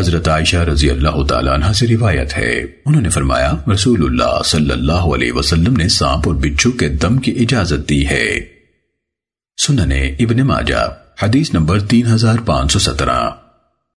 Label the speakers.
Speaker 1: حضرت عائشہ رضی اللہ تعالیٰ عنہ سے روایت ہے۔ انہوں نے فرمایا، رسول اللہ صلی اللہ علیہ وسلم نے سانپ اور بچھو کے دم کی اجازت دی ہے۔ سننے ابن ماجہ، حدیث نمبر تین ہزار پانچ سو سترہ۔